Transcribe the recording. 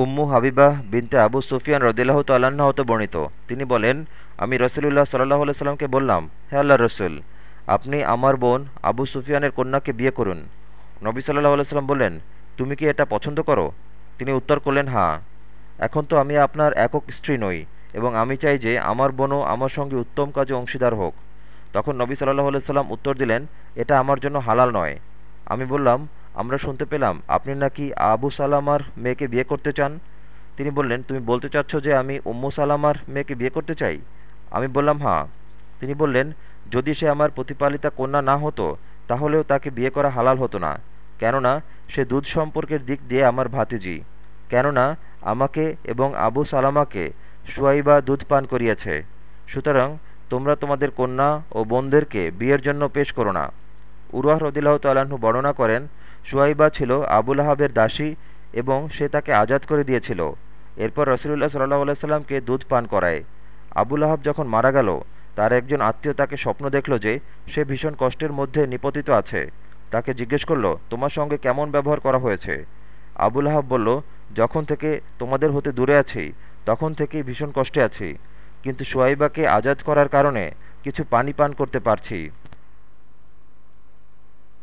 উম্মু হাবিবাহ বিনতে আবু সুফিয়ান রদিল্লাহ তাল্লাহ্ন হতে বর্ণিত। তিনি বলেন, আমি রসুলুল্লাহ সাল্লাহ সাল্লামকে বললাম, হে আল্লাহ রসুল, আপনি আমার বোন আবু সুফিয়ানের কন্যাকে বিয়ে করুন। নবী সাল্লাহ সাল্লাম বললেন, তুমি কি এটা পছন্দ করো? তিনি উত্তর করলেন হ্যাঁ। এখন তো আমি আপনার একক স্ত্রী নই এবং আমি চাই যে আমার বোনও আমার সঙ্গে উত্তম কাজে অংশীদার হোক। তখন নবী সাল্লাহ সাল্লাম উত্তর দিলেন, এটা আমার জন্য হালাল নয়। আমি বললাম আমরা শুনতে পেলাম, আপনি নাকি আবু সালামার মেয়েকে বিয়ে করতে চান? তিনি বললেন, তুমি বলতে চাচ্ছ যে আমি উম্মু সালামার মেয়েকে বিয়ে করতে চাই? আমি বললাম হ্যাঁ। তিনি বললেন, যদি সে আমার প্রতিপালিতা কন্যা না হতো, তাহলেও তাকে বিয়ে করা হালাল হতো না। কেননা, সে দুধ সম্পর্কের দিক দিয়ে আমার ভাতিজি। কেননা, আমাকে এবং আবু সালামাকে সুয়াইবা দুধ পান করিয়েছে। সুতরাং, তোমরা তোমাদের কন্যা ও বোনদেরকে বিয়ের জন্য পেশ করো না। উরুয়াহ রদিল্লাহ তাল্লাহ্ন বর্ণনা করেন সুয়াইবা ছিল আবুল আহাবের দাসী এবং সে তাকে আজাদ করে দিয়েছিল। এরপর রসুলুল্লাহ সাল্লাহ সাল্লামকে দুধ পান করায়। আবুল আহাব যখন মারা গেল, তার একজন আত্মীয় তাকে স্বপ্ন দেখল যে সে ভীষণ কষ্টের মধ্যে নিপতিত আছে। তাকে জিজ্ঞেস করল, তোমার সঙ্গে কেমন ব্যবহার করা হয়েছে? আবুল আহাব বলল, যখন থেকে তোমাদের হতে দূরে আছি, তখন থেকেই ভীষণ কষ্টে আছি। কিন্তু সোয়াইবাকে আজাদ করার কারণে কিছু পানি পান করতে পারছি।